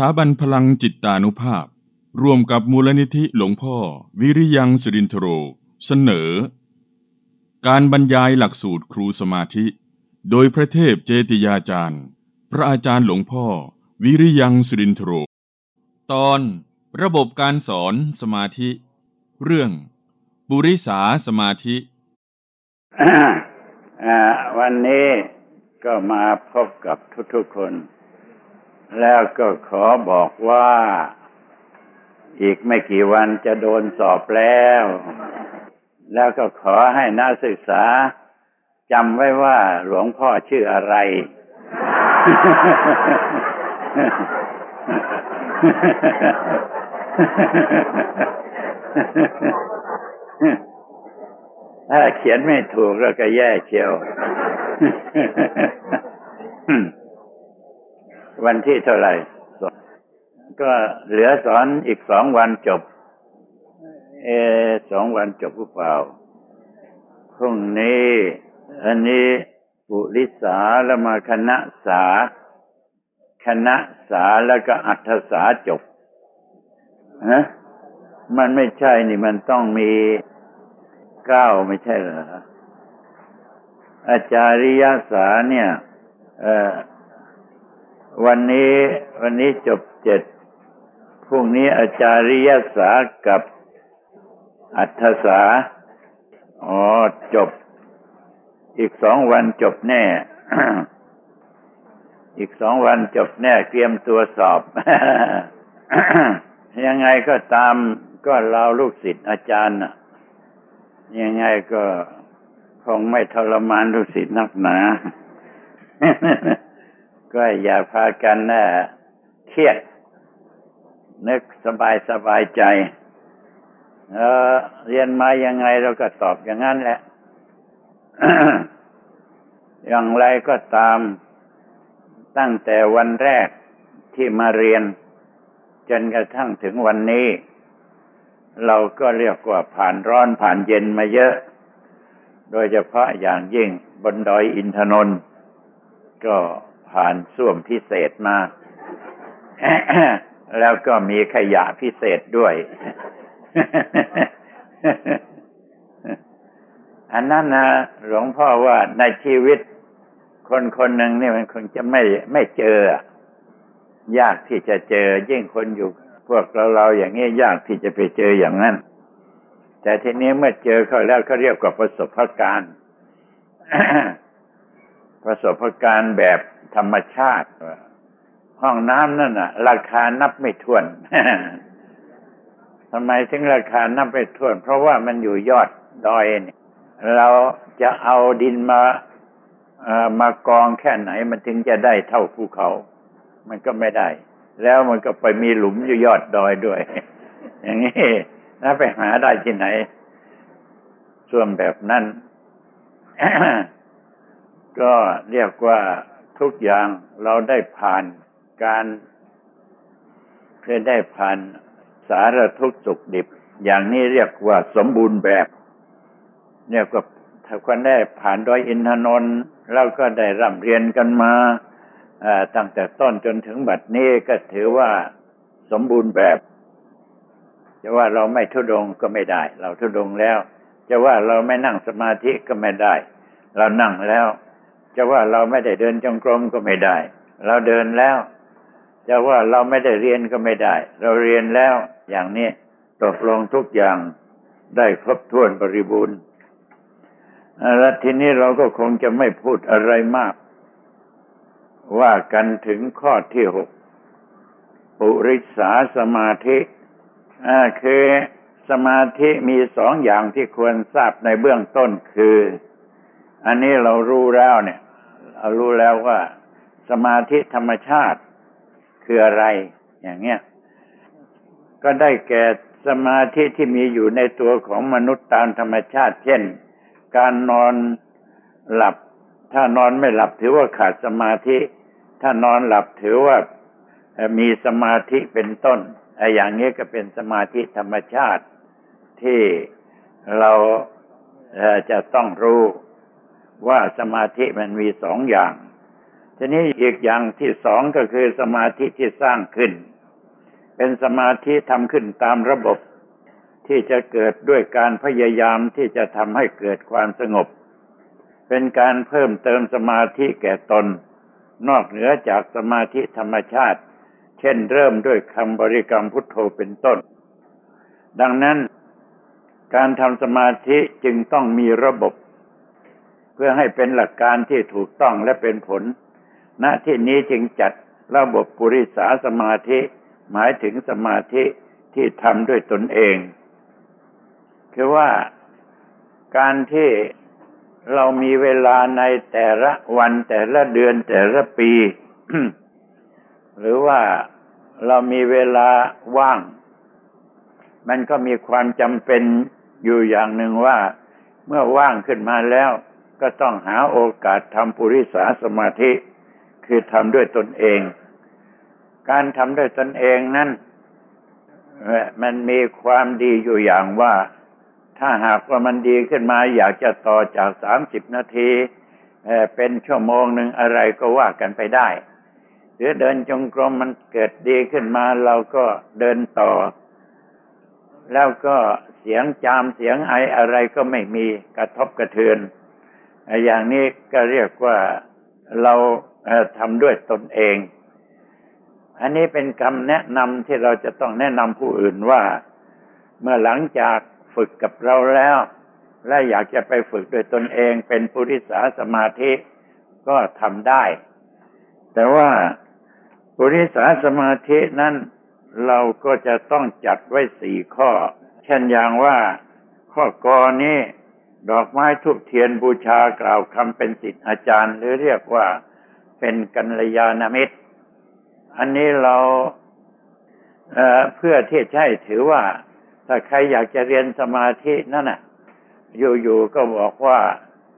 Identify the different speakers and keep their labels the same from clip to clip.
Speaker 1: สถาบันพลังจิตตานุภาพ ร่วมกับมูลนิธิหลวงพ่อ วิริยังสิรินทโร เสนอ การบรรยายหลักสูตรครูสมาธิ โดยพระเทพเจติยาจารย์ พระอาจารย์หลวงพ่อ วิริยังสิรินทโร ตอนระบบการสอนสมาธิ เรื่องปุริสาสมาธิ
Speaker 2: วันนี้ก็มาพบกับทุกๆคน แล้วก็ขอบอกว่า อีกไม่กี่วันจะโดนสอบแล้ว แล้วก็ขอให้นักศึกษาจำไว้ว่าหลวงพ่อชื่ออะไร ถ้าเขียนไม่ถูกแล้วก็แย่เชียว วันที่เท่าไหร่ ก็เหลือสอนอีกสองวันจบ เอสองวันจบหรือเปล่าพรุ่งนี้ อันนี้ปุริสาแล้วมาคณะสา คณะสาแล้วก็อัธสาจบฮะมันไม่ใช่นี่มันต้องมีเก้าไม่ใช่เหรออาจาริยสาเนี่ย เออ วันนี้วันนี้จบเจ็ดพรุ่งนี้อาจาริยสากับอัธสาอ๋อจบ อีกสองวันจบแน่ อีกสองวันจบแน่เตรียมตัวสอบ ยังไงก็ตามก็เราลูกศิษย์อาจารย์ยังไงก็คงไม่ทรมานลูกศิษย์นักหนา ก็อย่าพากันนะเครียด นึกสบายสบายใจ เออเรียนมายังไงเราก็ตอบอย่างนั้นแหละ อย่างไรก็ตามตั้งแต่วันแรกที่มาเรียน จนกระทั่งถึงวันนี้ เราก็เรียกว่าผ่านร้อนผ่านเย็นมาเยอะ โดยเฉพาะอย่างยิ่งบนดอยอินทนนท์ก็ ผ่านส้วมพิเศษมา แล้วก็มีขยะพิเศษด้วย อันนั้นนะหลวงพ่อว่าในชีวิต คนคนหนึ่งนี่มันคงจะไม่ไม่เจอ ยากที่จะเจอ ยิ่งคนอยู่พวกเราเราอย่างนี้ยากที่จะไปเจออย่างนั้น แต่ทีนี้เมื่อเจอเขาแล้วเขาเรียกว่าประสบการณ์ ประสบการณ์แบบธรรมชาติ ห้องน้ำนั่นน่ะ ราคานับไม่ถ้วนทำไมถึงราคานับไม่ถ้วน เพราะว่ามันอยู่ยอดดอยเนี่ยเราจะเอาดินมาเอ่อมากองแค่ไหน มันถึงจะได้เท่าภูเขา มันก็ไม่ได้ แล้วมันก็ไปมีหลุมอยู่ยอดดอยด้วย อย่างนี้นะไปหาได้ที่ไหนส่วนแบบนั้น ก็เรียกว่าทุกอย่างเราได้ผ่านการเคยได้ผ่านสารทุกขสุขดิบ อย่างนี้เรียกว่าสมบูรณ์แบบ เรียกว่าถ้าคนได้ผ่านดอยอินทนนท์เราก็ได้ร่ำเรียนกันมาตั้งแต่ต้นจนถึงบัดนี้ก็ถือว่าสมบูรณ์แบบจะว่าเราไม่ทุดงก็ไม่ได้ เราทุดงแล้ว จะว่าเราไม่นั่งสมาธิก็ไม่ได้ เรานั่งแล้ว จะว่าเราไม่ได้เดินจงกรมก็ไม่ได้ เราเดินแล้ว จะว่าเราไม่ได้เรียนก็ไม่ได้ เราเรียนแล้วอย่างนี้ตกลงทุกอย่างได้ครบถ้วนบริบูรณ์แล้วทีนี้เราก็คงจะไม่พูดอะไรมาก ว่ากันถึงข้อที่หกปุริสาสมาธิคือสมาธิมีสองอย่างที่ควรทราบในเบื้องต้นคือ อันนี้เรารู้แล้วเนี่ยเรารู้แล้วว่าสมาธิธรรมชาติคืออะไรอย่างเงี้ย ก็ได้แก่สมาธิที่มีอยู่ในตัวของมนุษย์ตามธรรมชาติ เช่น การนอนหลับ ถ้านอนไม่หลับถือว่าขาดสมาธิ ถ้านอนหลับถือว่ามีสมาธิเป็นต้นไอ้อย่างนี้ก็เป็นสมาธิธรรมชาติที่เราจะต้องรู้ ว่าสมาธิมันมีสองอย่าง ทีนี้อีกอย่างที่สองก็คือสมาธิที่สร้างขึ้น เป็นสมาธิทำขึ้นตามระบบ ที่จะเกิดด้วยการพยายามที่จะทำให้เกิดความสงบ เป็นการเพิ่มเติมสมาธิแก่ตน นอกเหนือจากสมาธิธรรมชาติ เช่นเริ่มด้วยคำบริกรรมพุทโธเป็นต้น ดังนั้นการทำสมาธิจึงต้องมีระบบ พื่อให้เป็นหลักการที่ถูกต้องและเป็นผล ณที่นี้จึงจัดระบบปุริสาสมาธิ หมายถึงสมาธิที่ทำด้วยตนเอง คือว่าการที่เรามีเวลาในแต่ละวันแต่ละเดือนแต่ละปี หรือว่าเรามีเวลาว่าง มันก็มีความจำเป็นอยู่อย่างหนึ่งว่า เมื่อว่างขึ้นมาแล้ว ก็ต้องหาโอกาสทำปุริสาสมาธิ คือทำด้วยตนเอง การทำด้วยตนเองนั้นมันมีความดีอยู่อย่างว่า ถ้าหากว่ามันดีขึ้นมาอยากจะต่อจากสามสิบนาทีเป็นชั่วโมงหนึ่งอะไรก็ว่ากันไปได้ หรือเดินจงกรมมันเกิดดีขึ้นมาเราก็เดินต่อ แล้วก็เสียงจามเสียงไออะไรก็ไม่มีกระทบกระเทือน อย่างนี้ก็เรียกว่าเราทำด้วยตนเอง อันนี้เป็นคำแนะนำที่เราจะต้องแนะนำผู้อื่นว่า เมื่อหลังจากฝึกกับเราแล้ว และอยากจะไปฝึกด้วยตนเองเป็นปุริสาสมาธิก็ทำได้ แต่ว่าปุริสาสมาธินั้นเราก็จะต้องจัดไว้สี่ข้อ เช่นอย่างว่าข้อกอนี้ ดอกไม้ทุกเทียนบูชากล่าวคำเป็นสิทธิอาจารย์ หรือเรียกว่าเป็นกัลยาณมิตร อันนี้เราเเพื่อที่จะให้ถือว่า ถ้าใครอยากจะเรียนสมาธินั่นน่ะ อยู่ๆก็บอกว่า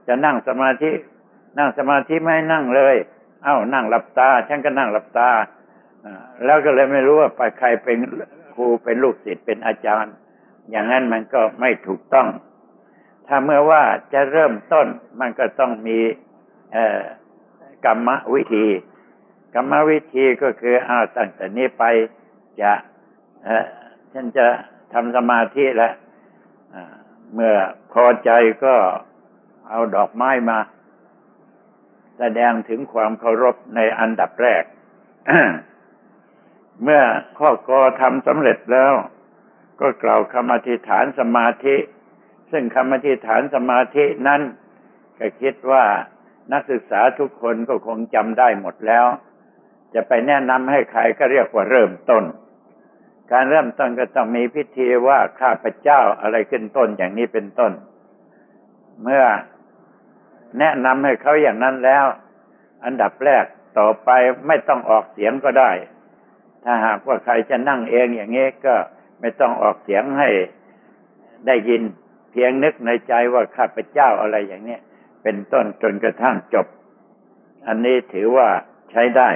Speaker 2: จะนั่งสมาธิ นั่งสมาธิไม่นั่งเลยเอ้านั่งหลับตา ฉันก็นั่งหลับตาแล้วก็เลยไม่รู้ว่าไปใครเป็นครูเป็นลูกศิษย์เป็นอาจารย์ อย่างนั้นมันก็ไม่ถูกต้อง ถ้าเมื่อว่าจะเริ่มต้นมันก็ต้องมีกรรมวิธี กรรมวิธีก็คืออ้าวตั้งแต่นี้ไปจะฉันจะทำสมาธิแล้วเมื่อพอใจก็เอาดอกไม้มา แสดงถึงความเคารพในอันดับแรก เมื่อข้อกอทำสำเร็จแล้ว ก็กล่าวคำอธิษฐานสมาธิ ซึ่งคำอธิษฐานสมาธินั้นก็คิดว่านักศึกษาทุกคนก็คงจำได้หมดแล้ว จะไปแนะนำให้ใครก็เรียกว่าเริ่มต้น การเริ่มต้นก็ต้องมีพิธีว่าข้าพเจ้าอะไรขึ้นต้นอย่างนี้เป็นต้น เมื่อแนะนำให้เขาอย่างนั้นแล้ว อันดับแรกต่อไปไม่ต้องออกเสียงก็ได้ ถ้าหากว่าใครจะนั่งเองอย่างนี้ก็ไม่ต้องออกเสียงให้ได้ยิน เพียงนึกในใจว่าข้าพเจ้าอะไรอย่างนี้เป็นต้นจนกระทั่งจบ อันนี้ถือว่าใช้ได้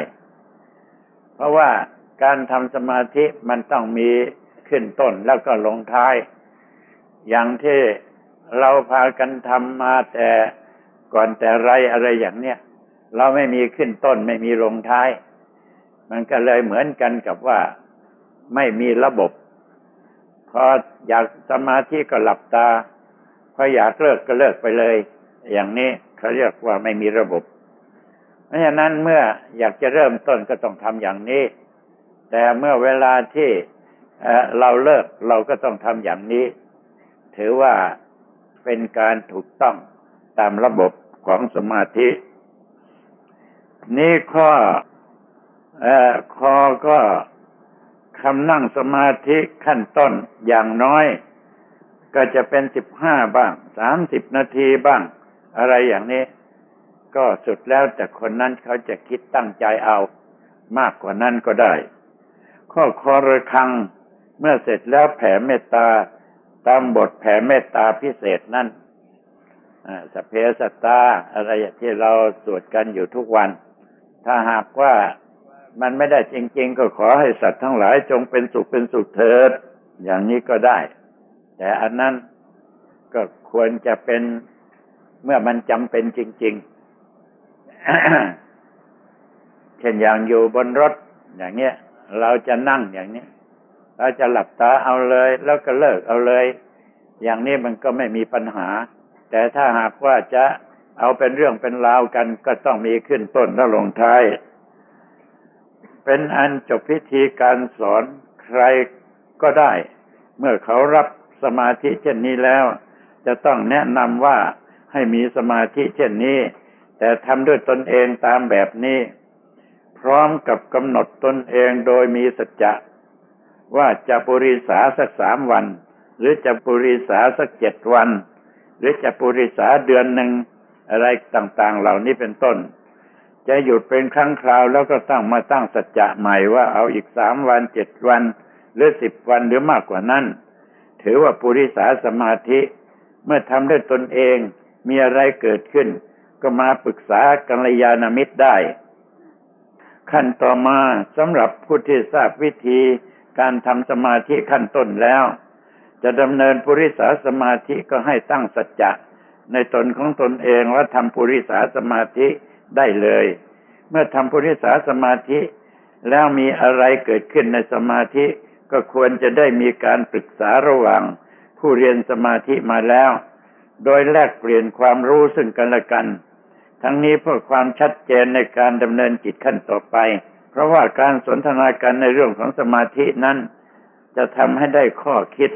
Speaker 2: เพราะว่าการทำสมาธิมันต้องมีขึ้นต้นแล้วก็ลงท้าย อย่างที่เราพากันทำมาแต่ก่อนแต่ไรอะไรอย่างเนี้ยเราไม่มีขึ้นต้นไม่มีลงท้าย มันก็เลยเหมือนกันกับว่าไม่มีระบบ พออยากสมาธิก็หลับตาพออยากเลิกก็เลิกไปเลย อย่างนี้เขาเรียกว่าไม่มีระบบ เพราะฉะนั้นเมื่ออยากจะเริ่มต้นก็ต้องทำอย่างนี้ แต่เมื่อเวลาที่เราเลิกเราก็ต้องทำอย่างนี้ ถือว่าเป็นการถูกต้องตามระบบของสมาธิ นี่ข้อคอก็ คำนั่งสมาธิขั้นต้นอย่างน้อย ก็จะเป็นสิบห้าบ้างสามสิบนาทีบ้าง อะไรอย่างนี้ ก็สุดแล้วแต่คนนั้นเขาจะคิดตั้งใจเอา มากกว่านั้นก็ได้ ข้อคอระคัง เมื่อเสร็จแล้วแผ่เมตตาตามบทแผ่เมตตาพิเศษนั่นสเพสตาอะไรที่เราสวดกันอยู่ทุกวัน ถ้าหากว่า มันไม่ได้จริง ๆ ก็ขอให้สัตว์ทั้งหลายจงเป็นสุขเป็นสุขเถิด อย่างนี้ก็ได้ แต่อันนั้นก็ควรจะเป็นเมื่อมันจำเป็นจริง ๆ เช่นอย่างอยู่บนรถอย่างเงี้ย เราจะนั่งอย่างนี้เราจะหลับตาเอาเลย แล้วก็เลิกเอาเลย อย่างนี้มันก็ไม่มีปัญหา แต่ถ้าหากว่าจะเอาเป็นเรื่องเป็นราวกันก็ต้องมีขึ้นต้นและลงท้าย เป็นอันจบพิธีการสอนใครก็ได้ เมื่อเขารับสมาธิเช่นนี้แล้ว จะต้องแนะนำว่าให้มีสมาธิเช่นนี้ แต่ทำด้วยตนเองตามแบบนี้ พร้อมกับกำหนดตนเองโดยมีสัจจะว่าจะปุริสาสักสามวัน หรือจะปุริสาสักเจ็ดวัน หรือจะปุริสาเดือนหนึ่งอะไรต่าง ๆ เหล่านี้เป็นต้น จะหยุดเป็นครั้งคราวแล้วก็ตั้งมาตั้งสัจจะใหม่ว่าเอาอีกสามวันเจ็ดวัน หรือสิบวันหรือมากกว่านั้น ถือว่าปุริสาสมาธิ เมื่อทำด้วยตนเองมีอะไรเกิดขึ้น ก็มาปรึกษากัลยาณมิตรได้ ขั้นต่อมาสำหรับผู้ที่ทราบวิธีการทำสมาธิขั้นต้นแล้ว จะดำเนินปุริสาสมาธิก็ให้ตั้งสัจจะในตนของตนเองว่าทำปุริสาสมาธิ ได้เลย เมื่อทำปุริสาสมาธิแล้วมีอะไรเกิดขึ้นในสมาธิก็ควรจะได้มีการปรึกษาระหว่าง ผู้เรียนสมาธิมาแล้ว โดยแลกเปลี่ยนความรู้ซึ่งกันและกัน ทั้งนี้เพื่อความชัดเจนในการดำเนินจิตขั้นต่อไป เพราะว่าการสนทนากันในเรื่องของสมาธินั้น จะทำให้ได้ข้อคิด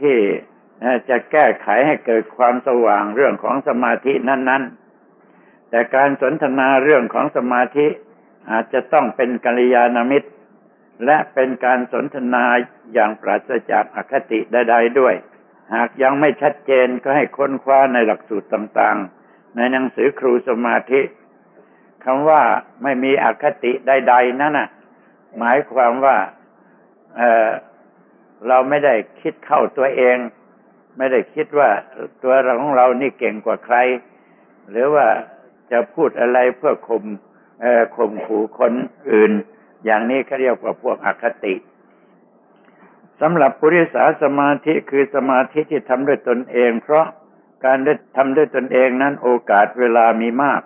Speaker 2: ที่จะแก้ไขให้เกิดความสว่างเรื่องของสมาธินั้น ๆ แต่การสนทนาเรื่องของสมาธิอาจจะต้องเป็นกัลยาณมิตร และเป็นการสนทนาอย่างปราศจากอคติใดๆด้วย หากยังไม่ชัดเจนก็ให้ค้นคว้าในหลักสูตรต่างๆ ในหนังสือครูสมาธิคำว่าไม่มีอคติใดๆนั่นน่ะ หมายความว่าเเราไม่ได้คิดเข้าตัวเอง ไม่ได้คิดว่าตัวเราของเรานี่เก่งกว่าใคร หรือว่า จะพูดอะไรเพื่อข่มข่มขู่คนอื่น อย่างนี้เขาเรียกว่าพวกอคติสำหรับปุริสาสมาธิคือสมาธิที่ทำด้วยตนเอง เพราะการได้ทำด้วยตนเองนั้นโอกาสเวลามีมาก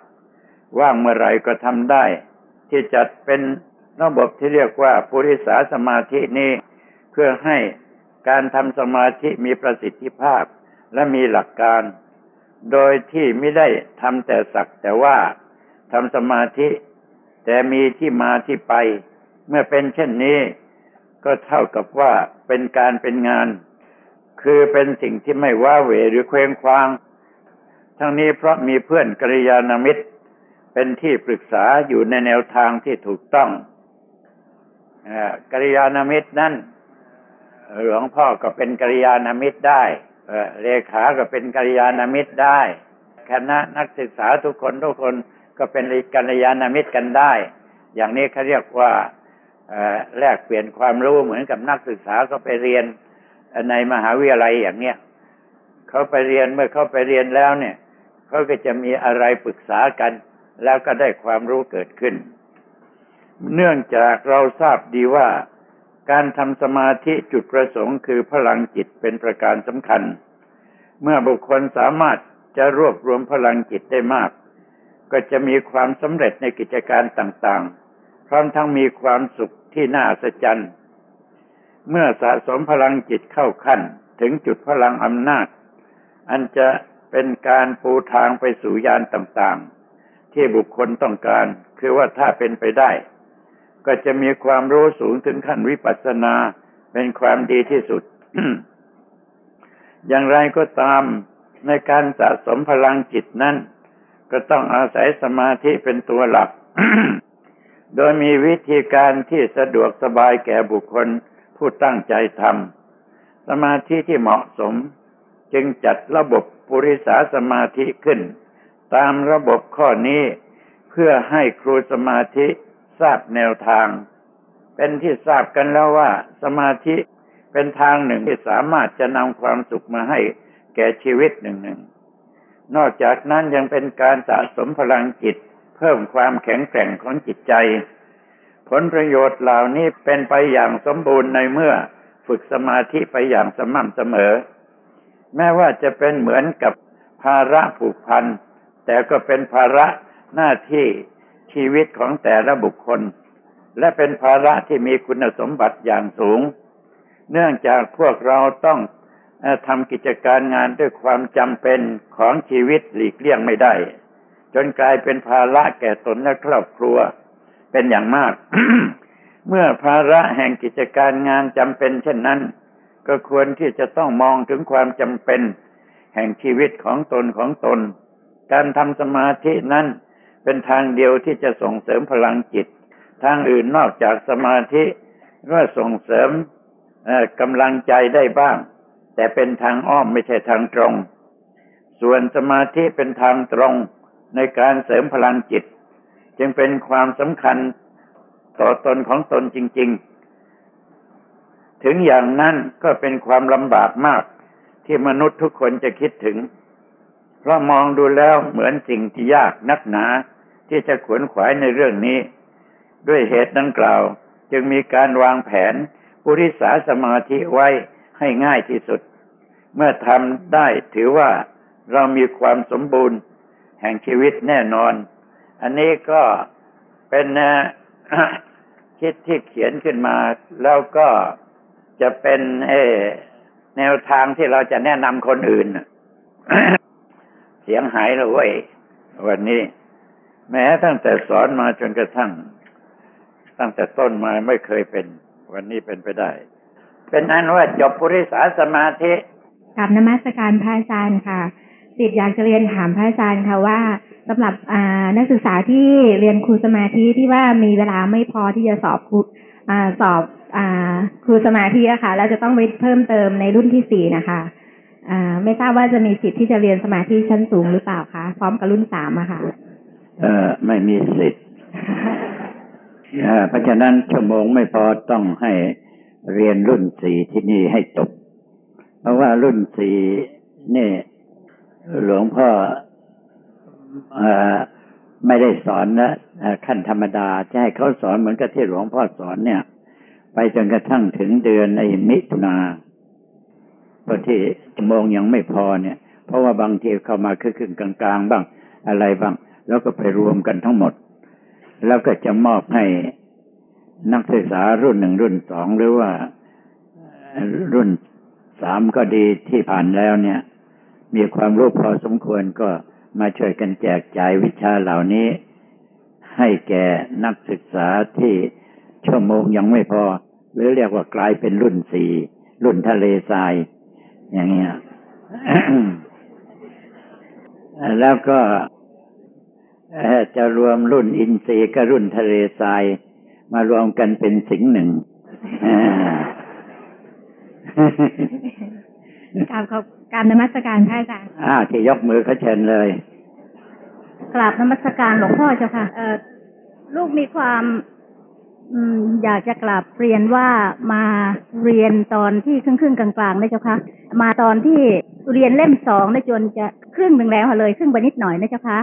Speaker 2: ว่างเมื่อไรก็ทำได้ ที่จัดเป็นระบบที่เรียกว่าปุริสาสมาธินี้เพื่อให้การทำสมาธิมีประสิทธิภาพและมีหลักการ โดยที่ไม่ได้ทำแต่สักแต่ว่าทำสมาธิ แต่มีที่มาที่ไป เมื่อเป็นเช่นนี้ ก็เท่ากับว่าเป็นการเป็นงาน คือเป็นสิ่งที่ไม่ว้าเหวหรือเคว้งคว้าง ทั้งนี้เพราะมีเพื่อนกัลยาณมิตร เป็นที่ปรึกษาอยู่ในแนวทางที่ถูกต้องกัลยาณมิตรนั้นหลวงพ่อก็เป็นกัลยาณมิตรได้ เลขาก็เป็นกัลยาณมิตรได้ คณะนักศึกษาทุกคนทุกคนก็เป็นกัลยาณมิตรกันได้ อย่างนี้เขาเรียกว่าแลกเปลี่ยนความรู้เหมือนกับนักศึกษาก็ไปเรียนในมหาวิทยาลัยอย่างเนี้ยเขาไปเรียนเมื่อเขาไปเรียนแล้วเนี่ยเขาก็จะมีอะไรปรึกษากัน แล้วก็ได้ความรู้เกิดขึ้น เนื่องจากเราทราบดีว่า การทำสมาธิจุดประสงค์คือพลังจิตเป็นประการสำคัญ เมื่อบุคคลสามารถจะรวบรวมพลังจิตได้มาก ก็จะมีความสำเร็จในกิจการต่างๆ พร้อมทั้งมีความสุขที่น่าอัศจรรย์เมื่อสะสมพลังจิตเข้าขั้น ถึงจุดพลังอำนาจ อันจะเป็นการปูทางไปสู่ยานต่างๆ ที่บุคคลต้องการ คือว่าถ้าเป็นไปได้ ก็จะมีความรู้สูงถึงขั้นวิปัสสนา เป็นความดีที่สุด อย่างไรก็ตามในการสะสมพลังจิตนั้น ก็ต้องอาศัยสมาธิเป็นตัวหลัก โดยมีวิธีการที่สะดวกสบายแก่บุคคลผู้ตั้งใจทำสมาธิที่เหมาะสม จึงจัดระบบปุริสาสมาธิขึ้น ตามระบบข้อนี้เพื่อให้ครูสมาธิ ทราบแนวทาง เป็นที่ทราบกันแล้วว่า สมาธิเป็นทางหนึ่งที่สามารถจะนำความสุขมาให้แก่ชีวิตหนึ่งหนึ่งนอกจากนั้นยังเป็นการสะสมพลังจิต เพิ่มความแข็งแกร่งของจิตใจ ผลประโยชน์เหล่านี้เป็นไปอย่างสมบูรณ์ในเมื่อฝึกสมาธิไปอย่างสม่ำเสมอ แม้ว่าจะเป็นเหมือนกับภาระผูกพัน แต่ก็เป็นภาระหน้าที่ ชีวิตของแต่ละบุคคล และเป็นภาระที่มีคุณสมบัติอย่างสูง เนื่องจากพวกเราต้องทำกิจการงานด้วยความจำเป็นของชีวิตหลีกเลี่ยงไม่ได้ จนกลายเป็นภาระแก่ตนและครอบครัว เป็นอย่างมาก เมื่อภาระแห่งกิจการงานจำเป็น เช่นนั้น ก็ควรที่จะต้องมองถึงความจำเป็น แห่งชีวิตของตนของตน การทำสมาธินั้น เป็นทางเดียวที่จะส่งเสริมพลังจิต ทางอื่นนอกจากสมาธิก็ส่งเสริมกำลังใจได้บ้าง แต่เป็นทางอ้อมไม่ใช่ทางตรง ส่วนสมาธิเป็นทางตรงในการเสริมพลังจิต จึงเป็นความสำคัญต่อตนของตนจริง ๆ ถึงอย่างนั้นก็เป็นความลำบากมากที่มนุษย์ทุกคนจะคิดถึง เพราะมองดูแล้วเหมือนสิ่งที่ยากนักหนา ที่จะขวนขวายในเรื่องนี้ ด้วยเหตุดังกล่าว จึงมีการวางแผนปุริสาสมาธิไว้ให้ง่ายที่สุด เมื่อทำได้ถือว่าเรามีความสมบูรณ์ แห่งชีวิตแน่นอน อันนี้ก็เป็นคิดที่เขียนขึ้นมา แล้วก็จะเป็นเอแนวทางที่เราจะแนะนำคนอื่น เสียงหายเลยเว้ยวันนี้ แม้ตั้งแต่สอนมาจนกระทั่ง ตั้งแต่ต้นมาไม่เคยเป็น วันนี้เป็นไปได้ เป็นนั้นว่าจบปุริสาสมาธิ
Speaker 3: กับนมัสการพระอาจารย์ค่ะติดอยากจะเรียนถามพระอาจารย์ค่ะว่าสำหรับนักศึกษาที่เรียนครูสมาธิที่ว่ามีเวลาไม่พอที่จะสอบครูสอบอครูสมาธิอะค่ะแล้วจะต้องไปเพิ่มเติมในรุ่นที่สี่นะคะไม่ทราบว่าจะมีสิทธิ์ที่จะเรียนสมาธิชั้นสูงหรือเปล่าคะพร้อมกับรุ่นสามอะค่ะ
Speaker 2: เออไม่มีสิทธิ์เพราะฉะนั้นชั่วโมงไม่พอต้องให้เรียนรุ่นสี่ที่นี่ให้จบ เพราะว่ารุ่นสี่นี่หลวงพ่ออไม่ได้สอนนะขั้นธรรมดาจะให้เขาสอนเหมือนกับที่หลวงพ่อสอนเนี่ย ไปจนกระทั่งถึงเดือนไอ้มิถุนาเพราะที่ชั่วโมงยังไม่พอเนี่ย เพราะว่าบางทีเข้ามาคือครึ่งกลางๆบ้าง อะไรบ้าง แล้วก็ไปรวมกันทั้งหมด แล้วก็จะมอบให้นักศึกษารุ่นหนึ่งรุ่นสองหรือว่ารุ่นสามก็ดีที่ผ่านแล้วเนี่ย มีความรู้พอสมควรก็มาช่วยกันแจกจ่ายวิชาเหล่านี้ ให้แก่นักศึกษาที่ชั่วโมงยังไม่พอ หรือเรียกว่ากลายเป็นรุ่นสี่รุ่นทะเลทราย อย่างเงี้ยแล้วก็ จะรวมรุ่นอินทรีย์กับรุ่นทะเลทราย มารวมกันเป็นสิ่งหนึ่ง
Speaker 3: กราบขอบการนมัสการพระอาจารย์
Speaker 2: อ่าที่ยกมือเขาเชิญเลย
Speaker 3: กราบนมัสการหลวงพ่อเจ้าค่ะเออลูกมีความอยากจะกราบเรียนว่ามาเรียนตอนที่ครึ่งครึ่งกลางๆนะเจ้าค่ะมาตอนที่เรียนเล่มสองได้จนจะครึ่งหนึ่งแล้วเลยครึ่งไปนิดหน่อยนะเจ้าค่ะ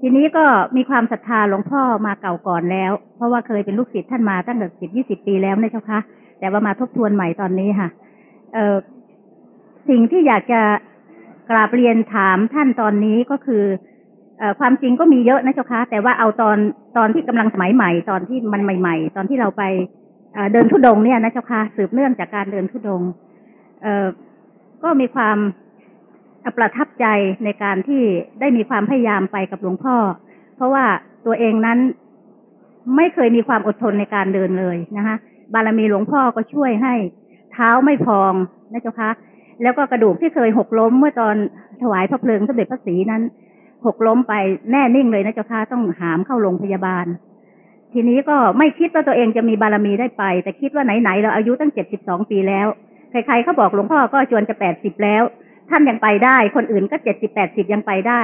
Speaker 3: ทีนี้ก็มีความศรัทธาหลวงพ่อมาเก่าก่อนแล้ว เพราะว่าเคยเป็นลูกศิษย์ท่านมาตั้งแต่สิบยี่สิบปีแล้วนะเจ้าค่ะแต่ว่ามาทบทวนใหม่ตอนนี้ค่ะเออสิ่งที่อยากจะกราบเรียนถามท่านตอนนี้ก็คือเอความจริงก็มีเยอะนะเจ้าคะแต่ว่าเอาตอนตอนที่กำลังสมัยใหม่ ตอนที่มันใหม่ ๆ ตอนที่เราไปเดินทุดงเนี่ยนะเจ้าคะสืบเนื่องจากการเดินทุดง เออก็มีความ ประทับใจในการที่ได้มีความพยายามไปกับหลวงพ่อ เพราะว่าตัวเองนั้นไม่เคยมีความอดทนในการเดินเลยนะคะบารมีหลวงพ่อก็ช่วยให้ เท้าไม่พองนะเจ้าคะแล้วก็กระดูกที่เคยหกล้มเมื่อตอนถวายพระเพลิงสมเด็จพระศรีนั้น หกล้มไปแน่นิ่งเลยนะเจ้าค่ะต้องหามเข้าโรงพยาบาล ทีนี้ก็ไม่คิดว่าตัวเองจะมีบารมีได้ไป แต่คิดว่าไหนๆเราอายุตั้งเจ็ดสิบสองปีแล้ว ใครๆเขาบอกหลวงพ่อก็จวนจะแปดสิบแล้ว ท่านยังไปได้ คนอื่นก็เจ็ดสิบแปดสิบยังไปได้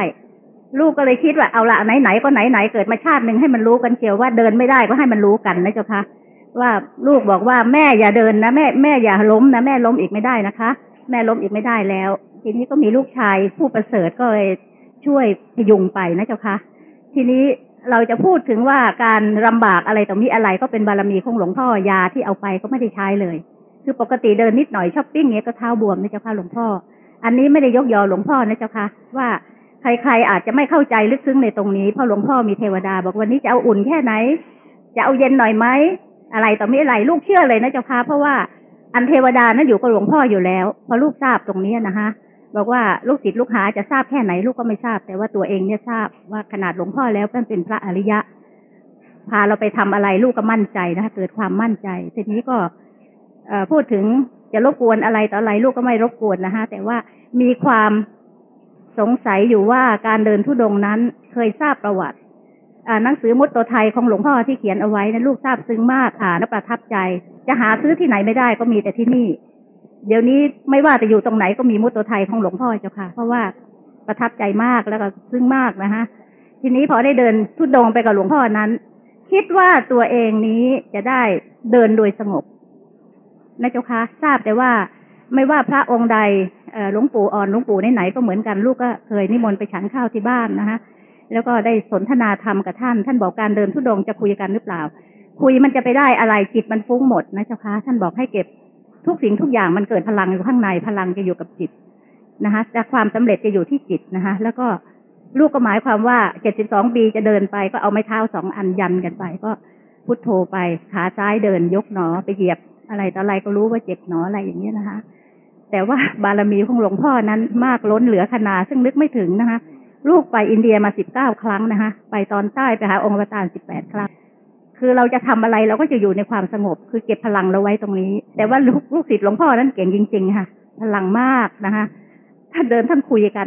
Speaker 3: ลูกก็เลยคิดว่าเอาละไหนๆก็ไหนๆเกิดมาชาติหนึ่งให้มันรู้กันเชียวว่าเดินไม่ได้ก็ให้มันรู้กันนะเจ้าค่ะว่าลูกบอกว่าแม่อย่าเดินนะแม่แม่อย่าล้มนะแม่ล้มอีกไม่ได้นะคะ แม่ล้มอีกไม่ได้แล้ว ทีนี้ก็มีลูกชายผู้ประเสริฐก็เลยช่วยพยุงไปนะเจ้าคะทีนี้เราจะพูดถึงว่าการลาบากอะไรต่อมีอะไรก็เป็นบารมีของหลวงพ่อยาที่เอาไปก็ไม่ได้ใช้เลย คือปกติเดินนิดหน่อยช้อปปิ้งเงี้ยก็เท้าบวมนะเจ้าค่ะหลวงพ่อ อันนี้ไม่ได้ยกยอหลวงพ่อนะเจ้าค่ะ ว่าใครๆอาจจะไม่เข้าใจลึกซึ้งในตรงนี้เพราะหลวงพ่อมีเทวดา บอกวันนี้จะเอาอุ่นแค่ไหน จะเอาเย็นหน่อยไหมอะไรต่อไม่อะไรลูกเชื่อเลยนะเจ้าค่ะเพราะว่าอันเทวดานั้นอยู่กับหลวงพ่ออยู่แล้ว พอลูกทราบตรงนี้นะคะบอกว่าลูกศิษย์ลูกหาจะทราบแค่ไหนลูกก็ไม่ทราบ แต่ว่าตัวเองเนี่ยทราบว่าขนาดหลวงพ่อแล้วเป็นเป็นพระอริยะ พาเราไปทำอะไรลูกก็มั่นใจนะคะเกิดความมั่นใจทีนี้ก็พูดถึง จะรบกวนอะไรต่ออะไรลูกก็ไม่รบกวนนะคะแต่ว่ามีความสงสัยอยู่ว่าการเดินทุดงนั้นเคยทราบประวัติหนังสือมุตโตไทยของหลวงพ่อที่เขียนเอาไว้นะลูกทราบซึ้งมากอ่านและประทับใจ จะหาซื้อที่ไหนไม่ได้ก็มีแต่ที่นี่ เดี๋ยวนี้ไม่ว่าจะอยู่ตรงไหนก็มีมุตโตไทยของหลวงพ่อเจ้าค่ะ เพราะว่าประทับใจมากแล้วก็ซึ้งมากนะคะทีนี้พอได้เดินทุดงไปกับหลวงพ่อนั้น คิดว่าตัวเองนี้จะได้เดินโดยสงบ นะเจ้าคะทราบแต่ว่าไม่ว่าพระองค์ใดหลวงปู่อ่อนหลวงปู่ไหนๆก็เหมือนกันลูกก็เคยนิมนต์ไปฉันข้าวที่บ้านนะคะแล้วก็ได้สนทนาธรรมกับท่าน ท่านบอกการเดินทุดงจะคุยกันหรือเปล่า คุยมันจะไปได้อะไรจิตมันฟุ้งหมดนะเจ้าคะท่านบอกให้เก็บทุกสิ่งทุกอย่างมันเกิดพลังอยู่ข้างในพลังจะอยู่กับจิตนะคะแต่ความสำเร็จจะอยู่ที่จิตนะคะแล้วก็ลูกก็หมายความว่าเจ็ดสิบสองปีจะเดินไปก็เอาไม้เท้าสองอันยันกันไป ก็พุทโธไปขาซ้ายเดินยกหนอไปเหยียบ อะไรต่ออะไรก็รู้ว่าเจ็บหนออะไรอย่างนี้นะคะ แต่ว่าบารมีของหลวงพ่อนั้นมากล้นเหลือขนาซึ่งนึกไม่ถึงนะคะ ลูกไปอินเดียมาสิบเก้าครั้งนะคะ ไปตอนใต้ไปหาองค์ประตานสิบแปดครั้งคือเราจะทำอะไรเราก็จะอยู่ในความสงบ คือเก็บพลังเราไว้ตรงนี้ แต่ว่าลูกลูกศิษย์หลวงพ่อนั้นเก่งจริง ๆ ค่ะ พลังมากนะคะท่านเดินท่านคุยกัน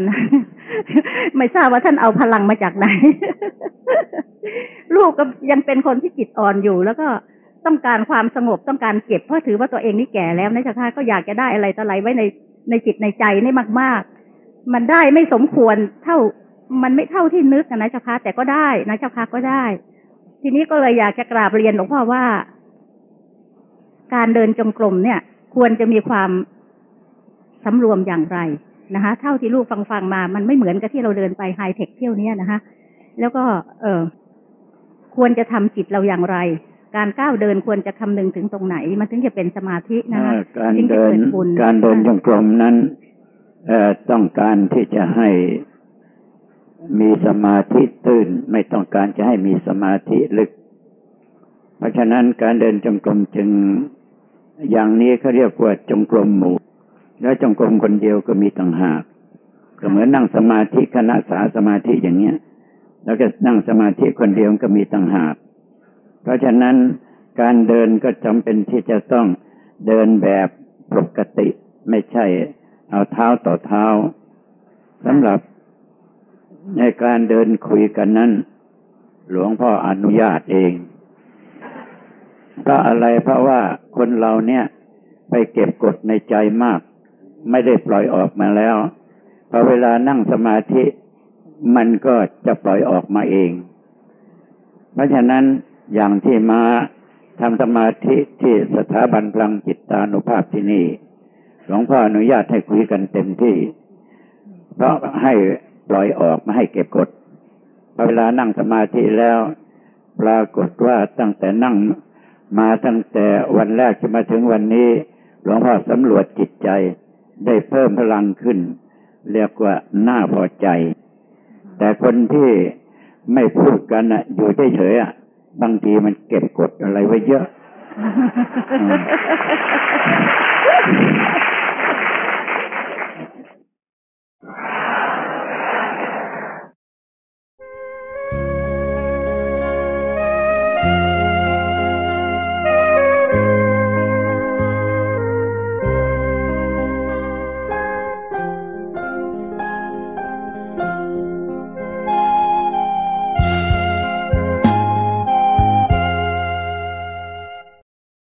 Speaker 3: ไม่ทราบว่าท่านเอาพลังมาจากไหน ลูกก็ยังเป็นคนที่จิตอ่อนอยู่แล้วก็ ต้องการความสงบต้องการเก็บเพราะถือว่าตัวเองนี่แก่แล้วนะเจ้าค่ะก็อยากจะได้อะไรต่ออะไรไว้ในในจิตในใจนี่มากมันได้ไม่สมควรเท่ามันไม่เท่าที่นึกนะเจ้าค่ะแต่ก็ได้นะเจ้าค่ะก็ได้ ทีนี้ก็เลยอยากจะกราบเรียนหลวงพ่อว่า การเดินจงกรมเนี่ย ควรจะมีความสำรวมอย่างไรนะคะเท่าที่ลูกฟังฟังมา มันไม่เหมือนกับที่เราเดินไปไฮเทคเที่ยวนี้นะคะแล้วก็ เออควรจะทำจิตเราอย่างไร การก้าวเดินควรจะคำนึงถึงตรงไหน มันถึงจะเป็นสมาธินะคะ
Speaker 2: การเดินการเดินจงกรมนั้นต้องการที่จะให้มีสมาธิตื่น ไม่ต้องการจะให้มีสมาธิลึก เพราะฉะนั้นการเดินจงกรมจึงอย่างนี้เขาเรียกว่าจงกรมหมู่ แล้วจงกรมคนเดียวก็มีต่างหากก็เหมือนนั่งสมาธิคณะสาสมาธิอย่างเนี้ย แล้วก็นั่งสมาธิคนเดียวก็มีต่างหาก เพราะฉะนั้นการเดินก็จำเป็นที่จะต้องเดินแบบปกติไม่ใช่เอาเท้าต่อเท้าสำหรับในการเดินคุยกันนั้น หลวงพ่ออนุญาตเองเพราะอะไรเพราะว่าคนเราเนี่ย ไปเก็บกดในใจมาก ไม่ได้ปล่อยออกมาแล้วพอเวลานั่งสมาธิมันก็จะปล่อยออกมาเอง เพราะฉะนั้น อย่างที่มาทำสมาธิที่สถาบันพลังจิตตานุภาพที่นี่ หลวงพ่ออนุญาตให้คุยกันเต็มที่ เพราะให้ปล่อยออกมาให้เก็บกดพอเวลานั่งสมาธิแล้ว ปรากฏว่าตั้งแต่นั่งมาตั้งแต่วันแรกจนมาถึงวันนี้ หลวงพ่อสำรวจจิตใจได้เพิ่มพลังขึ้น เรียกว่าน่าพอใจ แต่คนที่ไม่พูดกันอะอยู่เฉยๆ บางทีมันเก็บกดอะไรไว้เยอะ